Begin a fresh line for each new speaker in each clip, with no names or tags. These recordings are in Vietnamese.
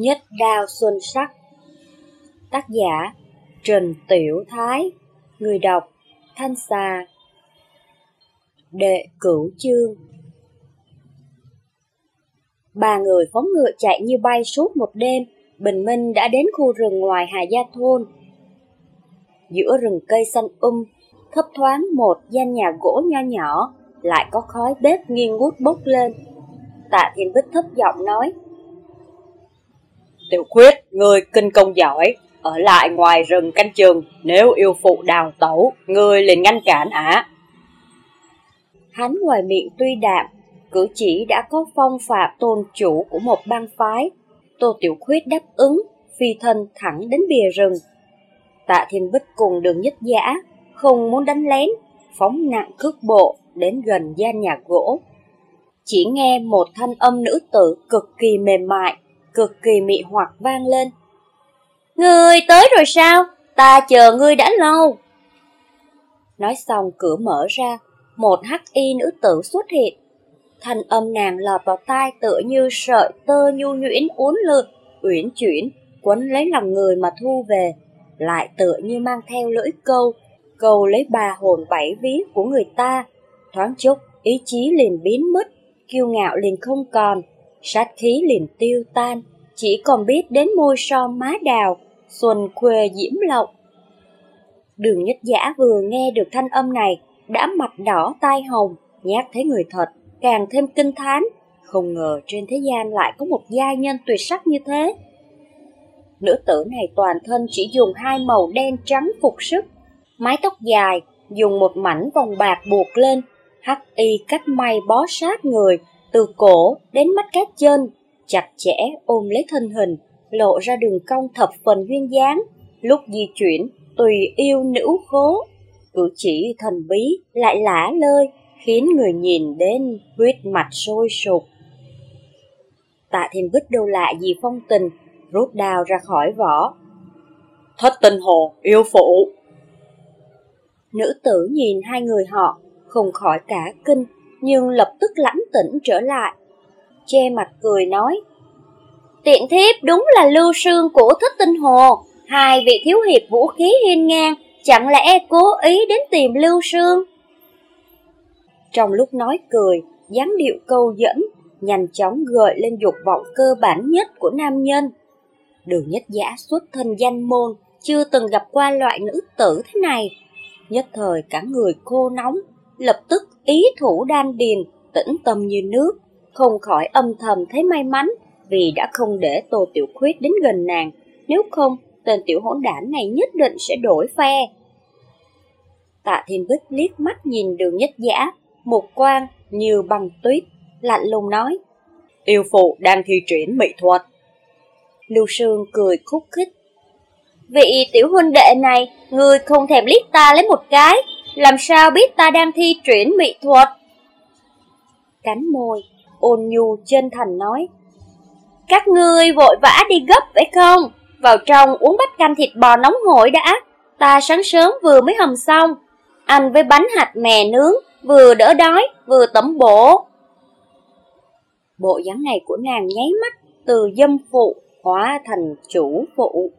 Nhất đao xuân sắc. Tác giả Trần Tiểu Thái. Người đọc Thanh Xà. Đệ cửu chương. Ba người phóng ngựa chạy như bay suốt một đêm, Bình minh đã đến khu rừng ngoài Hà Gia Thôn. Giữa rừng cây xanh um Thấp thoáng một gian nhà gỗ nho nhỏ, Lại có khói bếp nghiêng ngút bốc lên. Tạ Thiên Bích thấp giọng nói
Tiểu khuyết, người kinh công giỏi, ở lại ngoài rừng canh chừng, nếu yêu phụ đào tẩu, người liền ngăn cản ả.
Hắn ngoài miệng tuy đạm, cử chỉ đã có phong phạm tôn chủ của một bang phái. Tô Tiểu Khuyết đáp ứng, phi thân thẳng đến bìa rừng. Tạ Thiên Bích cùng đường nhất giả, không muốn đánh lén, phóng nặng cước bộ đến gần gian nhà gỗ. Chỉ nghe một thanh âm nữ tử cực kỳ mềm mại, cực kỳ mị hoặc vang lên. Ngươi tới rồi sao? Ta chờ ngươi đã lâu. Nói xong cửa mở ra, một hắc y nữ tử xuất hiện. Thanh âm nàng lọt vào tai tựa như sợi tơ nhu nhuyễn uốn lượn, uyển chuyển, quấn lấy lòng người mà thu về, lại tựa như mang theo lưỡi câu, câu lấy bà hồn bảy ví của người ta. Thoáng chốc, ý chí liền biến mất, kiêu ngạo liền không còn, sát khí liền tiêu tan, chỉ còn biết đến môi son má đào, xuân khuê diễm lộng. Đường nhất giả vừa nghe được thanh âm này, đã mặt đỏ tai hồng, nhát thấy người thật, càng thêm kinh thán, không ngờ trên thế gian lại có một giai nhân tuyệt sắc như thế. Nữ tử này toàn thân chỉ dùng hai màu đen trắng phục sức, mái tóc dài, dùng một mảnh vòng bạc buộc lên, hắc y cách may bó sát người, từ cổ đến mắt cá chân, chặt chẽ ôm lấy thân hình, lộ ra đường cong thập phần duyên dáng, lúc di chuyển tùy yêu nữ khố, cử chỉ thần bí lại lả lơi, khiến người nhìn đến huyết mạch sôi sục. Tạ Thiên Bích đâu lại gì phong tình, rút đào ra khỏi vỏ.
Thất tình hồ, yêu phụ.
Nữ tử nhìn hai người họ, không khỏi cả kinh, nhưng lập tức lãnh tĩnh trở lại. Che mặt cười nói, Tiện thiếp đúng là lưu sương của thích tinh hồ, hai vị thiếu hiệp vũ khí hiên ngang, chẳng lẽ cố ý đến tìm lưu sương? Trong lúc nói cười, dáng điệu câu dẫn, nhanh chóng gợi lên dục vọng cơ bản nhất của nam nhân. Đường nhất giả xuất thân danh môn, chưa từng gặp qua loại nữ tử thế này. Nhất thời cả người khô nóng, lập tức ý thủ đan điền, tĩnh tâm như nước, không khỏi âm thầm thấy may mắn vì đã không để Tô Tiểu Khuyết đến gần nàng, nếu không, tên tiểu hỗn đản này nhất định sẽ đổi phe. Tạ Thiên Bích liếc mắt nhìn đường nhất giả, một quan như bằng tuyết, lạnh lùng nói.
Yêu phụ đang thi triển mỹ thuật.
Lưu Sương cười khúc khích. Vị tiểu huynh đệ này, người không thèm liếc ta lấy một cái, làm sao biết ta đang thi triển mỹ thuật? Cánh môi, ôn nhu chân thành nói. Các ngươi vội vã đi gấp phải không? Vào trong uống bát canh thịt bò nóng hổi đã. Ta sáng sớm vừa mới hầm xong. Ăn với bánh hạt mè nướng, vừa đỡ đói, vừa tẩm bổ. Bộ dáng này của nàng nháy mắt từ dâm phụ hóa thành chủ phụ,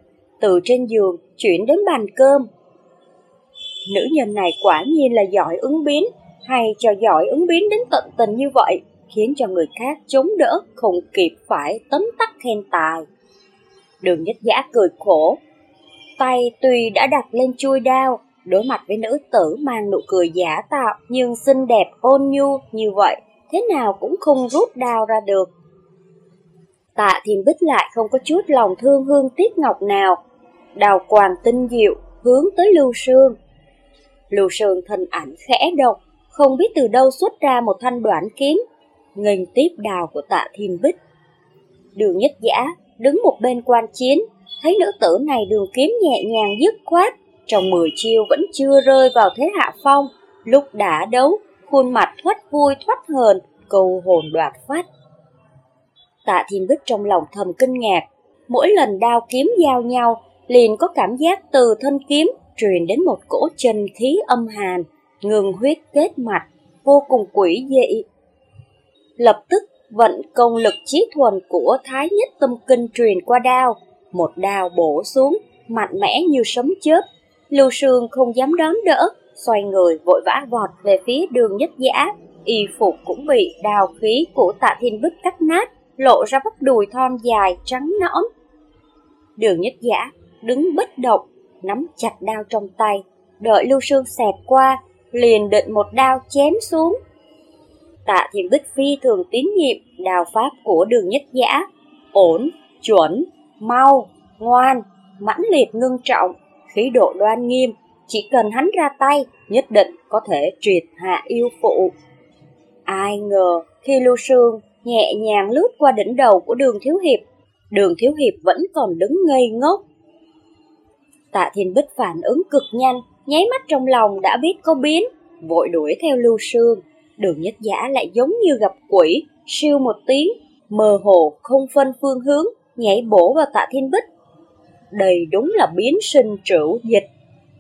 từ trên giường chuyển đến bàn cơm. Nữ nhân này quả nhiên là giỏi ứng biến, hay cho giỏi ứng biến đến tận tình như vậy khiến cho người khác chống đỡ không kịp phải tấm tắc khen tài. Đường nhất giả cười khổ, tay tuy đã đặt lên chui đao, đối mặt với nữ tử mang nụ cười giả tạo nhưng xinh đẹp ôn nhu như vậy, thế nào cũng không rút đao ra được. Tạ Thiên Bích lại không có chút lòng thương hương tiếc ngọc nào, đào quàng tinh diệu hướng tới Lưu Sương. Lưu Sương thân ảnh khẽ động, không biết từ đâu xuất ra một thanh đoạn kiếm nghênh tiếp đào của tạ thiên bích. Đường nhất giả đứng một bên quan chiến, thấy nữ tử này đường kiếm nhẹ nhàng dứt khoát, trong mười chiêu vẫn chưa rơi vào thế hạ phong, lúc đã đấu, khuôn mặt thoát vui thoát hờn, cầu hồn đoạt phát. Tạ thiên bích trong lòng thầm kinh ngạc, mỗi lần đao kiếm giao nhau, liền có cảm giác từ thân kiếm truyền đến một cỗ chân khí âm hàn, ngừng huyết kết mạch, vô cùng quỷ dị lập tức vận công lực trí thuần của Thái Nhất Tâm Kinh truyền qua đao, một đao bổ xuống, mạnh mẽ như sấm chớp. Lưu Sương không dám đón đỡ, xoay người vội vã vọt về phía đường nhất giả, y phục cũng bị đào khí của tạ thiên bích cắt nát, lộ ra bắp đùi thon dài trắng nõn. Đường nhất giả đứng bất động, nắm chặt đao trong tay, đợi Lưu Sương xẹt qua, liền định một đao chém xuống. Tạ Thiên Bích phi thường tín nhiệm đào pháp của đường nhất giả, ổn, chuẩn, mau, ngoan, mãnh liệt ngưng trọng, khí độ đoan nghiêm, chỉ cần hắn ra tay, nhất định có thể triệt hạ yêu phụ. Ai ngờ, khi Lưu Sương nhẹ nhàng lướt qua đỉnh đầu của đường Thiếu Hiệp, đường Thiếu Hiệp vẫn còn đứng ngây ngốc. Tạ Thiên Bích phản ứng cực nhanh, nháy mắt trong lòng đã biết có biến, vội đuổi theo Lưu Sương. Đường nhất giả lại giống như gặp quỷ, siêu một tiếng, mơ hồ không phân phương hướng, nhảy bổ vào tạ thiên bích. Đây đúng là biến sinh trữ dịch,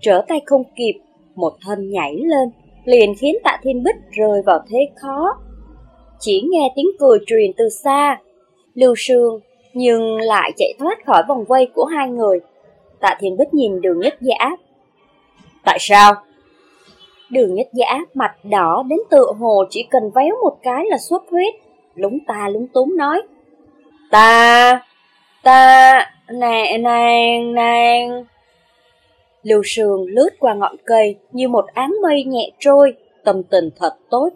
trở tay không kịp, một thân nhảy lên, liền khiến tạ thiên bích rơi vào thế khó. Chỉ nghe tiếng cười truyền từ xa, lưu sương nhưng lại chạy thoát khỏi vòng vây của hai người. Tạ thiên bích nhìn đường nhất giả.
Tại sao?
Đường nhất giả mặt đỏ đến tựa hồ chỉ cần véo một cái là xuất huyết, lúng ta lúng túng nói.
Ta, ta, nàng, nàng, nàng.
Lưu sườn lướt qua ngọn cây như một áng mây nhẹ trôi, tâm tình thật tốt.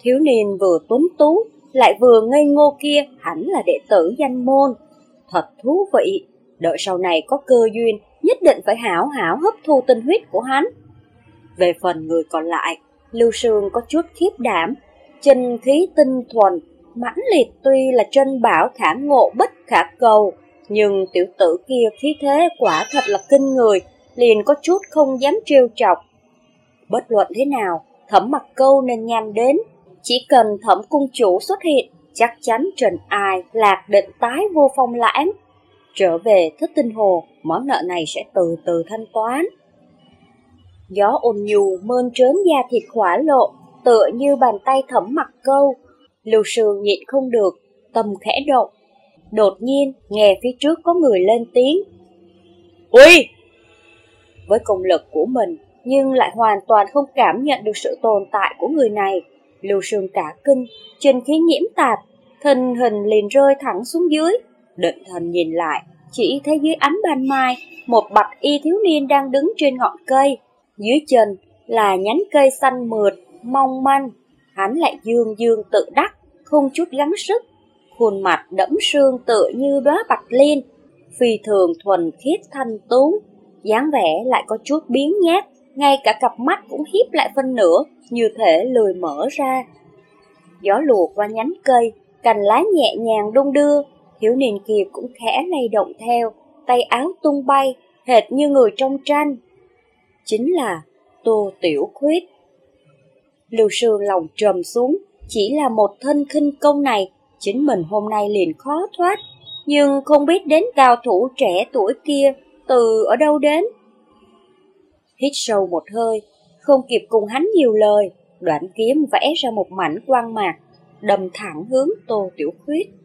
Thiếu niên vừa tuấn tú, lại vừa ngây ngô kia hẳn là đệ tử danh môn. Thật thú vị, đợi sau này có cơ duyên, nhất định phải hảo hảo hấp thu tinh huyết của hắn. Về phần người còn lại, Lưu Sương có chút khiếp đảm, chân khí tinh thuần, mãnh liệt tuy là chân bảo khả ngộ bất khả cầu, nhưng tiểu tử kia khí thế quả thật là kinh người, liền có chút không dám trêu chọc. Bất luận thế nào, thẩm mặt câu nên nhanh đến, chỉ cần thẩm cung chủ xuất hiện, chắc chắn Trần Ai lạc định tái vô phong lãng. Trở về thức tinh hồ, món nợ này sẽ từ từ thanh toán. Gió ôn nhu mơn trớn da thịt khỏa lộ, tựa như bàn tay thẩm mặt câu. Lưu sương nhịn không được, tâm khẽ động. Đột nhiên, nghe phía trước có người lên tiếng.
Ui!
Với công lực của mình, nhưng lại hoàn toàn không cảm nhận được sự tồn tại của người này. Lưu sương cả kinh, chân khí nhiễm tạp, thân hình liền rơi thẳng xuống dưới. Định thần nhìn lại, chỉ thấy dưới ánh ban mai, một bạch y thiếu niên đang đứng trên ngọn cây, dưới chân là nhánh cây xanh mượt, mong manh. Hắn lại dương dương tự đắc, không chút gắng sức. Khuôn mặt đẫm sương tựa như đóa bạch liên, phi thường thuần khiết thanh tú. dáng vẻ lại có chút biến nhát, ngay cả cặp mắt cũng hiếp lại phân nửa, như thể lười mở ra. Gió lùa qua nhánh cây, cành lá nhẹ nhàng đung đưa, thiếu niên kia cũng khẽ lay động theo, tay áo tung bay, hệt như người trong tranh chính là Tô Tiểu Khuyết. Lưu Sương lòng trầm xuống, chỉ là một thân khinh công này, chính mình hôm nay liền khó thoát, nhưng không biết đến cao thủ trẻ tuổi kia từ ở đâu đến. Hít sâu một hơi, không kịp cùng hắn nhiều lời, đoạn kiếm vẽ ra một mảnh quang mạc, đâm thẳng hướng Tô Tiểu Khuyết.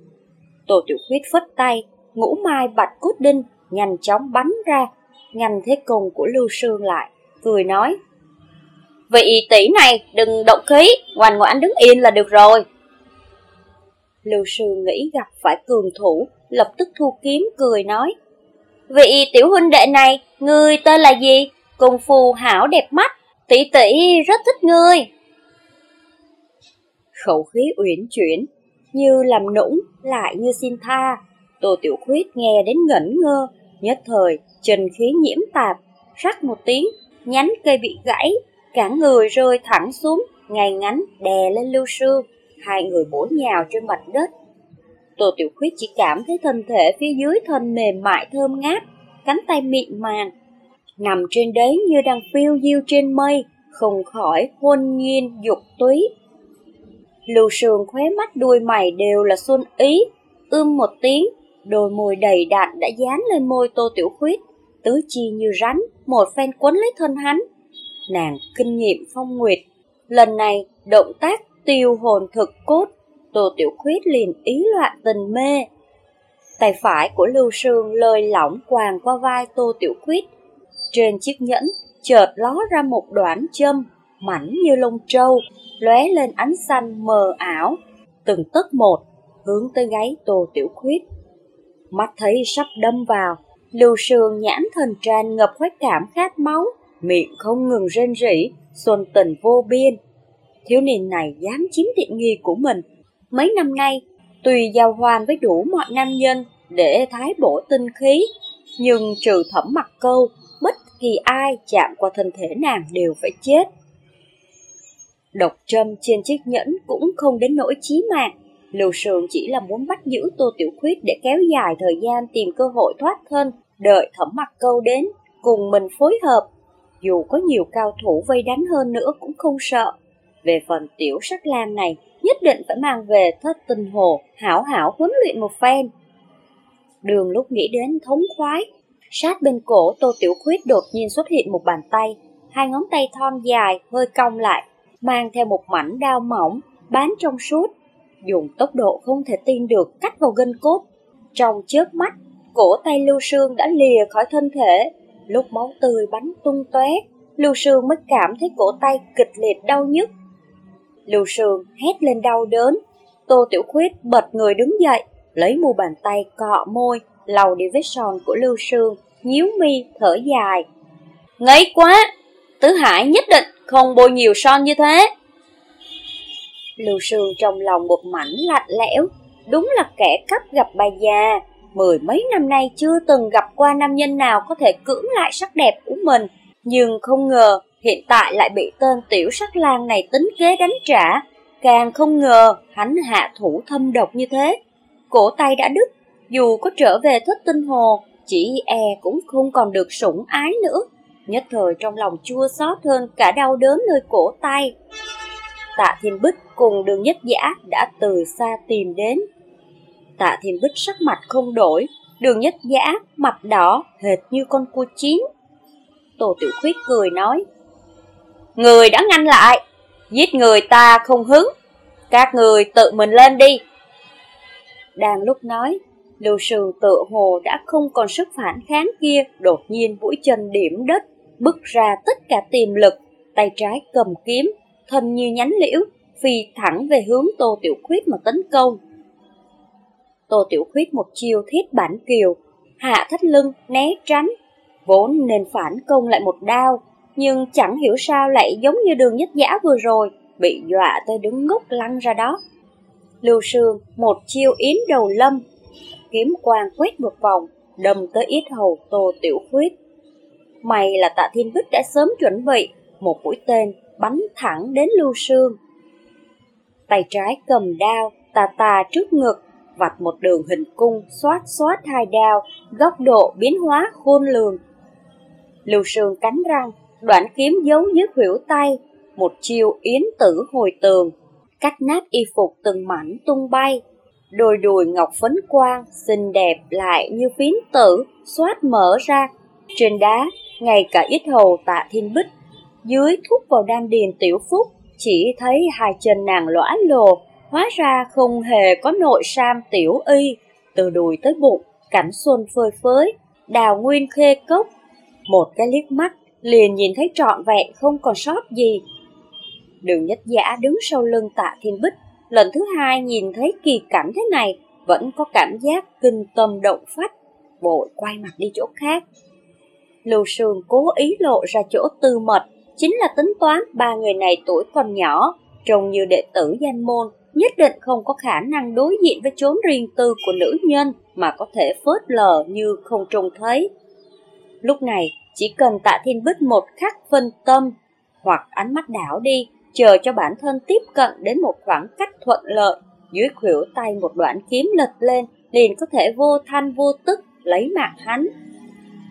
Tô Tiểu Khuyết phất tay, ngũ mai bạch cốt đinh, nhanh chóng bắn ra, ngành thế cùng của Lưu Sương lại, cười nói. Vị tỷ này đừng động khí, ngoan ngoãn đứng yên là được rồi. Lưu Sương nghĩ gặp phải cường thủ, lập tức thu kiếm cười nói. Vị tiểu huynh đệ này, ngươi tên là gì? Cùng phù hảo đẹp mắt, tỷ tỷ rất thích ngươi. Khẩu khí uyển chuyển, như làm nũng, lại như xin tha. Tô Tiểu Khuyết nghe đến ngẩn ngơ, Nhất thời, chân khí nhiễm tạp, rắc một tiếng, nhánh cây bị gãy, cả người rơi thẳng xuống, ngay ngắn đè lên lưu sương, hai người bổ nhào trên mặt đất. Tô Tiểu Khuyết chỉ cảm thấy thân thể phía dưới thân mềm mại thơm ngát, cánh tay mịn màng, nằm trên đấy như đang phiêu diêu trên mây, không khỏi hôn nhiên dục túy. Lưu sương khóe mắt đuôi mày đều là xuân ý, ưm một tiếng, Đôi môi đầy đạn đã dán lên môi Tô Tiểu Khuyết, tứ chi như rắn, một phen quấn lấy thân hắn. Nàng kinh nghiệm phong nguyệt, lần này động tác tiêu hồn thực cốt, Tô Tiểu Khuyết liền ý loạn tình mê. Tay phải của Lưu Sương lơi lỏng quàng qua vai Tô Tiểu Khuyết. Trên chiếc nhẫn chợt ló ra một đoạn châm, mảnh như lông trâu, lóe lên ánh xanh mờ ảo, từng tấc một, hướng tới gáy Tô Tiểu Khuyết. Mắt thấy sắp đâm vào, Lưu Sương nhãn thần tràn ngập khoái cảm khát máu, miệng không ngừng rên rỉ, xuân tình vô biên. Thiếu niên này dám chiếm tiện nghi của mình. Mấy năm nay, tùy giao hoan với đủ mọi nam nhân để thái bổ tinh khí, nhưng trừ thẩm mặt câu, bất kỳ ai chạm qua thân thể nàng đều phải chết. Độc trâm trên chiếc nhẫn cũng không đến nỗi chí mạng. Lưu Sương chỉ là muốn bắt giữ Tô Tiểu Khuyết để kéo dài thời gian tìm cơ hội thoát thân, đợi thẩm mặt câu đến, cùng mình phối hợp. Dù có nhiều cao thủ vây đánh hơn nữa cũng không sợ. Về phần tiểu sắc lam này, nhất định phải mang về thất tinh hồ, hảo hảo huấn luyện một phen. Đường lúc nghĩ đến thống khoái, sát bên cổ Tô Tiểu Khuyết đột nhiên xuất hiện một bàn tay, hai ngón tay thon dài hơi cong lại, mang theo một mảnh đao mỏng, bán trong suốt, dùng tốc độ không thể tin được cắt vào gân cốt. Trong chớp mắt, cổ tay Lưu Sương đã lìa khỏi thân thể, lúc máu tươi bắn tung tóe, Lưu Sương mới cảm thấy cổ tay kịch liệt đau nhức. Lưu Sương hét lên đau đớn, Tô Tiểu Khuyết bật người đứng dậy, lấy mu bàn tay cọ môi, lau đi vết son của Lưu Sương, nhíu mi thở dài. Ngấy quá, Tứ Hải nhất định không bôi nhiều son như thế. Lưu Sương trong lòng một mảnh lạnh lẽo, đúng là kẻ cắp gặp bà già. Mười mấy năm nay chưa từng gặp qua nam nhân nào có thể cưỡng lại sắc đẹp của mình, nhưng không ngờ hiện tại lại bị tên tiểu sắc lang này tính kế đánh trả. Càng không ngờ hắn hạ thủ thâm độc như thế. Cổ tay đã đứt, dù có trở về thất tinh hồ, chỉ e cũng không còn được sủng ái nữa. Nhất thời trong lòng chua xót hơn cả đau đớn nơi cổ tay. Tạ Thiên Bích cùng đường nhất giả đã từ xa tìm đến. Tạ Thiên Bích sắc mặt không đổi, đường nhất giả mặt đỏ hệt như con cua chín. Tổ Tiểu Khuyết cười nói, Người đã ngăn lại, giết người ta không hứng, các người tự mình lên đi. Đang lúc nói, Lưu Sườn tự hồ đã không còn sức phản kháng kia, đột nhiên mũi chân điểm đất, bứt ra tất cả tiềm lực, tay trái cầm kiếm, thân như nhánh liễu, phi thẳng về hướng Tô Tiểu Khuyết mà tấn công. Tô Tiểu Khuyết một chiêu thiết bản kiều, hạ thắt lưng, né tránh, vốn nên phản công lại một đao, nhưng chẳng hiểu sao lại giống như đường nhất giả vừa rồi, bị dọa tới đứng ngốc lăn ra đó. Lưu Sương một chiêu yến đầu lâm, kiếm quang quét một vòng, đâm tới ít hầu Tô Tiểu Khuyết. May là tạ thiên bích đã sớm chuẩn bị, một mũi tên bắn thẳng đến Lưu Sương. Tay trái cầm đao, tà tà trước ngực, vạch một đường hình cung, xoát xoát hai đao, góc độ biến hóa khôn lường. Lưu Sương cắn răng, đoạn kiếm giấu dưới khuỷu tay, một chiêu yến tử hồi tường, cắt nát y phục từng mảnh tung bay. Đôi đùi ngọc phấn quang, xinh đẹp lại như phiến tử, xoát mở ra. Trên đá, ngay cả ít hầu tạ thiên bích dưới thúc vào đan điền tiểu phúc, chỉ thấy hai chân nàng lõa lồ, hóa ra không hề có nội sam tiểu y, từ đùi tới bụng, cảnh xuân phơi phới, đào nguyên khê cốc. Một cái liếc mắt, liền nhìn thấy trọn vẹn không còn sót gì. Đường nhất giả đứng sau lưng tạ thiên bích, lần thứ hai nhìn thấy kỳ cảnh thế này, vẫn có cảm giác kinh tâm động phách, vội quay mặt đi chỗ khác. Lưu Sương cố ý lộ ra chỗ tư mật, chính là tính toán ba người này tuổi còn nhỏ, trông như đệ tử danh môn, nhất định không có khả năng đối diện với chốn riêng tư của nữ nhân mà có thể phớt lờ như không trông thấy. Lúc này, chỉ cần tạ thiên bích một khắc phân tâm, hoặc ánh mắt đảo đi, chờ cho bản thân tiếp cận đến một khoảng cách thuận lợi, dưới khuỷu tay một đoạn kiếm lật lên, liền có thể vô thanh vô tức lấy mạng hắn.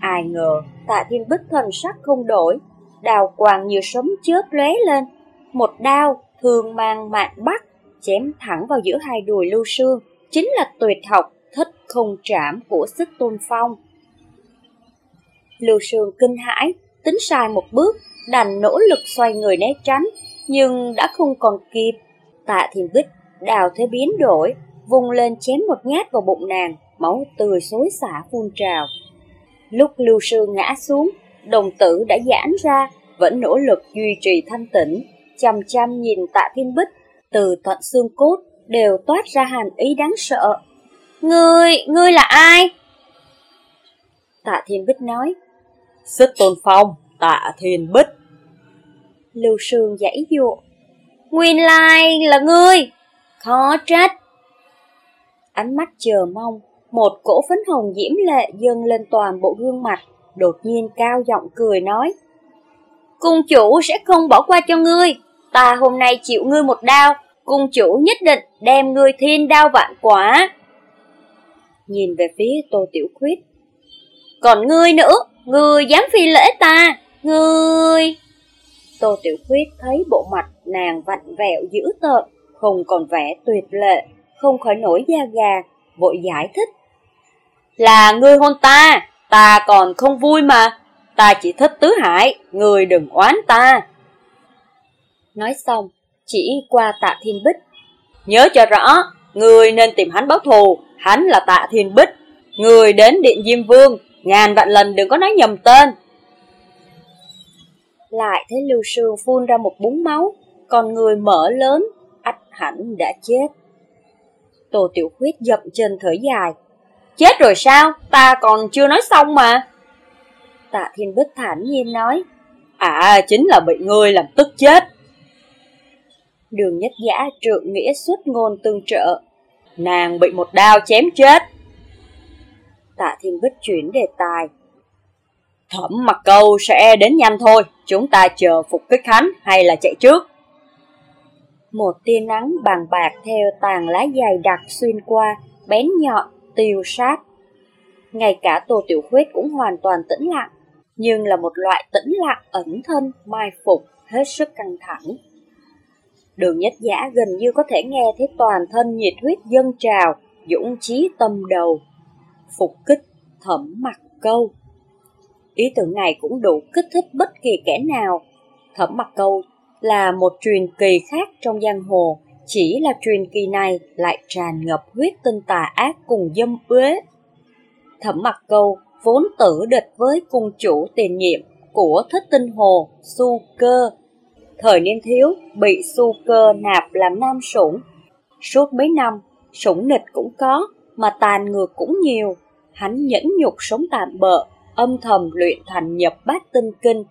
Ai ngờ, tạ thiên bích thần sắc không đổi, đào quàng như sấm chớp lóe lên. Một đao thường mang mạng bắc, chém thẳng vào giữa hai đùi lưu sương, chính là tuyệt học thích không trảm của Sức tôn phong. Lưu sương kinh hãi, tính sai một bước, đành nỗ lực xoay người né tránh, nhưng đã không còn kịp. Tạ Thiên Bích đào thế biến đổi, vùng lên chém một nhát vào bụng nàng, máu tươi xối xả phun trào. Lúc lưu sư ngã xuống, đồng tử đã giãn ra, vẫn nỗ lực duy trì thanh tĩnh, chăm chăm nhìn tạ thiên bích, từ tận xương cốt đều toát ra hàn ý đáng sợ. Ngươi, ngươi là ai? Tạ thiên bích nói.
Xích tôn phong, tạ thiên bích.
Lưu Sương giải dụa. Nguyên lai là ngươi, khó trách. Ánh mắt chờ mong, một cổ phấn hồng diễm lệ dâng lên toàn bộ gương mặt, đột nhiên cao giọng cười nói. Cung chủ sẽ không bỏ qua cho ngươi, ta hôm nay chịu ngươi một đao, cung chủ nhất định đem ngươi thiên đao vạn quả. Nhìn về phía Tô Tiểu Khuyết. Còn ngươi nữa, ngươi dám phi lễ ta, ngươi... Tô Tiểu Khuyết thấy bộ mặt nàng vặn vẹo dữ tợn, không còn vẻ tuyệt lệ, không khỏi nổi da gà, vội giải thích. Là ngươi hôn ta, ta còn không vui mà, ta chỉ thích tứ hải, ngươi đừng oán ta. Nói xong, chỉ qua tạ thiên bích. Nhớ cho rõ, ngươi nên tìm hắn báo thù, hắn là tạ thiên bích. Người đến điện Diêm Vương, ngàn vạn lần đừng có nói nhầm tên. Lại thấy Lưu Sương phun ra một búng máu, còn người mở lớn, ách hẳn đã chết. Tô Tiểu Khuyết dậm chân thở dài. Chết rồi sao? Ta còn chưa nói xong mà. Tạ Thiên Bích thản nhiên nói. À, chính là bị ngươi làm tức chết. Đường nhất giả trượng nghĩa xuất ngôn tương trợ. Nàng bị một đao chém chết. Tạ Thiên Bích chuyển đề tài. Thẩm mặt câu sẽ đến nhanh thôi, chúng ta chờ phục kích hắn hay là chạy trước? Một tia nắng bằng bạc theo tàn lá dày đặc xuyên qua, bén nhọn, tiêu sát. Ngay cả Tô Tiểu Khuyết cũng hoàn toàn tĩnh lặng, nhưng là một loại tĩnh lặng ẩn thân, mai phục, hết sức căng thẳng. Đường nhất giả gần như có thể nghe thấy toàn thân nhiệt huyết dâng trào, dũng chí tâm đầu. Phục kích, thẩm mặt câu. Ý tưởng này cũng đủ kích thích bất kỳ kẻ nào. Thẩm mặt câu là một truyền kỳ khác trong giang hồ, chỉ là truyền kỳ này lại tràn ngập huyết tinh tà ác cùng dâm uế. Thẩm mặt câu vốn tử địch với cung chủ tiền nhiệm của thích tinh hồ, su cơ. Thời niên thiếu, bị su cơ nạp làm nam sủng. Suốt mấy năm, sủng nịch cũng có, mà tàn ngược cũng nhiều. Hắn nhẫn nhục sống tạm bợ, âm thầm luyện thành nhập bát tinh kinh,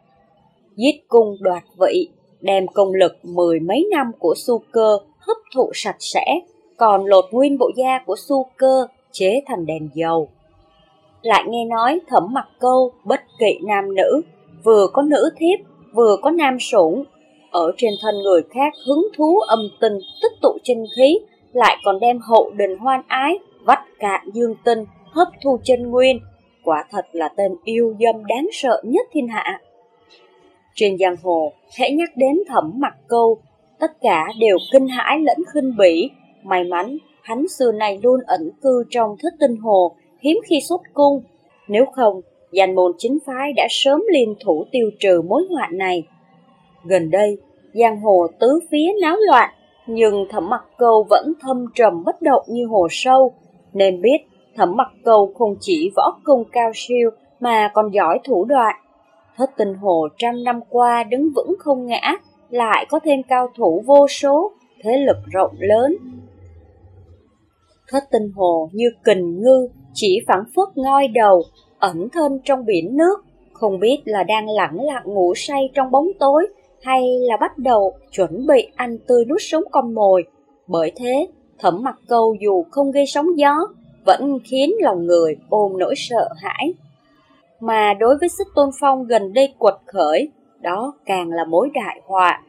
giết cung đoạt vị, đem công lực mười mấy năm của su cơ hấp thụ sạch sẽ, còn lột nguyên bộ da của su cơ chế thành đèn dầu. Lại nghe nói thẩm mặt câu bất kỵ nam nữ, vừa có nữ thiếp, vừa có nam sủng, ở trên thân người khác hứng thú âm tinh tích tụ chân khí, lại còn đem hậu đình hoan ái, vắt cạn dương tinh, hấp thu chân nguyên, quả thật là tên yêu dâm đáng sợ nhất thiên hạ. Trên giang hồ, hễ nhắc đến thẩm mặt câu, tất cả đều kinh hãi lẫn khinh bỉ. May mắn, hắn xưa này luôn ẩn cư trong thất tinh hồ, hiếm khi xuất cung. Nếu không, danh môn chính phái đã sớm liên thủ tiêu trừ mối họa này. Gần đây, giang hồ tứ phía náo loạn, nhưng thẩm mặt câu vẫn thâm trầm bất động như hồ sâu, nên biết thẩm mặt câu không chỉ võ công cao siêu mà còn giỏi thủ đoạn. Thất tình hồ trăm năm qua đứng vững không ngã, lại có thêm cao thủ vô số, thế lực rộng lớn. Thất tinh hồ như kình ngư, chỉ phẳng phất ngoi đầu, ẩn thân trong biển nước, không biết là đang lẳng lặng ngủ say trong bóng tối, hay là bắt đầu chuẩn bị ăn tươi nuốt sống con mồi. Bởi thế, thẩm mặt câu dù không gây sóng gió, vẫn khiến lòng người ôm nỗi sợ hãi. Mà đối với sức tôn phong gần đây quật khởi, đó càng là mối đại họa.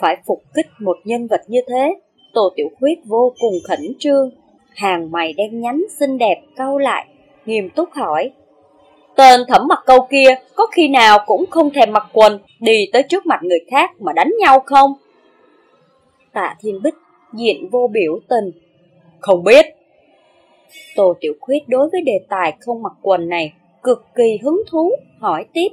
Phải phục kích một nhân vật như thế, Tô Tiểu Khuyết vô cùng khẩn trương. Hàng mày đen nhánh xinh đẹp câu lại, nghiêm túc hỏi. Tên thẩm mặt câu kia có khi nào cũng không thèm mặc quần đi tới trước mặt người khác mà đánh nhau không? Tạ Thiên Bích diện vô biểu tình. Không biết. Tô Tiểu Khuyết đối với đề tài không mặc quần này cực kỳ hứng thú, hỏi tiếp.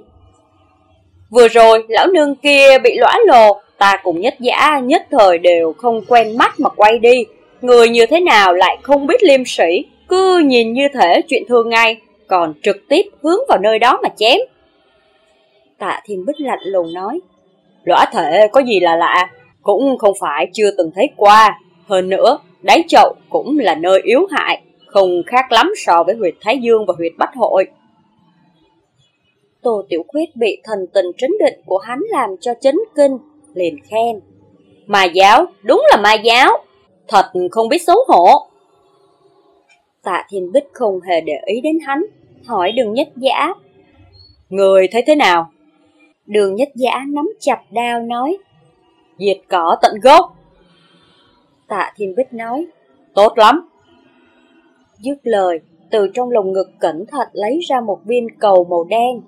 Vừa rồi, lão nương kia bị lõa lồ,
Ta cùng nhất giả nhất thời đều không quen mắt mà quay đi. Người như thế nào lại không biết liêm sĩ, cứ nhìn như thể chuyện thường ngày, còn trực tiếp hướng vào nơi đó mà chém.
Tạ Thiên Bích lạnh lùng nói,
Lõa thể có gì là lạ, cũng không phải chưa từng thấy qua. Hơn nữa, đáy chậu cũng là nơi yếu hại, không khác lắm so với huyệt Thái Dương và huyệt Bách Hội.
Tô Tiểu Khuyết bị thần tình trấn định của hắn làm cho chấn kinh, liền khen.
Ma giáo, đúng là ma giáo, thật không biết xấu hổ.
Tạ Thiên Bích không hề để ý đến hắn, hỏi đường nhất giả.
Người thấy thế nào?
Đường nhất giả nắm chặt đao nói.
Diệt cỏ tận gốc.
Tạ Thiên Bích nói.
Tốt lắm.
Dứt lời, từ trong lồng ngực cẩn thận lấy ra một viên cầu màu đen,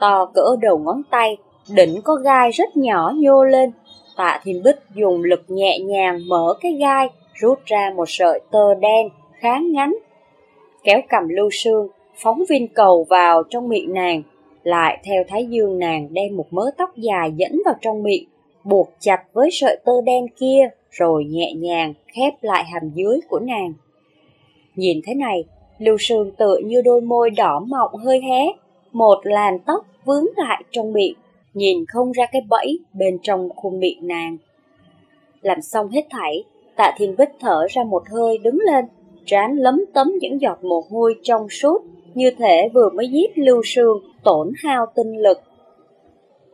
to cỡ đầu ngón tay, đỉnh có gai rất nhỏ nhô lên. Tạ Thiên Bích dùng lực nhẹ nhàng mở cái gai, rút ra một sợi tơ đen, khá ngắn. Kéo cầm lưu sương, phóng viên cầu vào trong miệng nàng, lại theo thái dương nàng đem một mớ tóc dài dẫn vào trong miệng, buộc chặt với sợi tơ đen kia, rồi nhẹ nhàng khép lại hàm dưới của nàng. Nhìn thế này, Lưu Sương tựa như đôi môi đỏ mọng hơi hé, một làn tóc vướng lại trong miệng, nhìn không ra cái bẫy bên trong khuôn miệng nàng. Làm xong hết thảy, tạ thiên bích thở ra một hơi đứng lên, trán lấm tấm những giọt mồ hôi trong suốt, như thể vừa mới giết lưu sương, tổn hao tinh lực.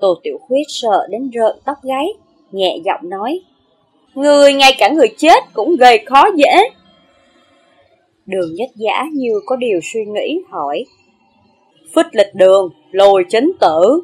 Tô Tiểu Khuyết sợ đến rợn tóc gáy, nhẹ giọng nói,
Người ngay cả người chết cũng gây khó dễ.
Đường nhất giả như có điều suy nghĩ hỏi,
phích lịch đường, lồi chấn tử,